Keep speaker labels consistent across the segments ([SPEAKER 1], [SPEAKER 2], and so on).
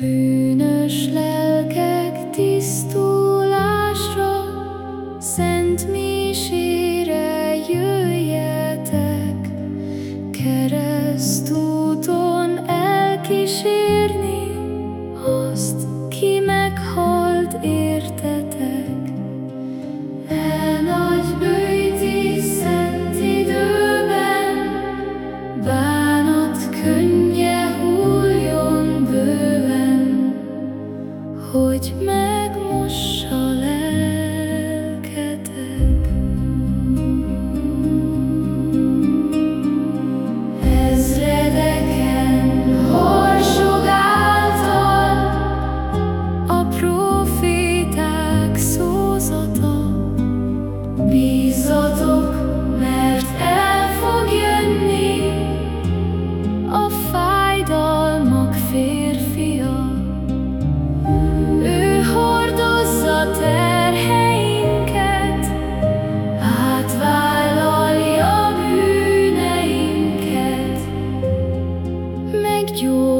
[SPEAKER 1] Bűnös lelkek tisztulásra, Szent misére jöjjetek, Keresztúton elkísérni azt, ki meghalt él. Bízatok, mert el fog jönni a fájdalmak férfia. Ő hordozza terheinket, átvállalja bűneinket, meggyógyítja.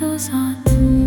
[SPEAKER 1] those odds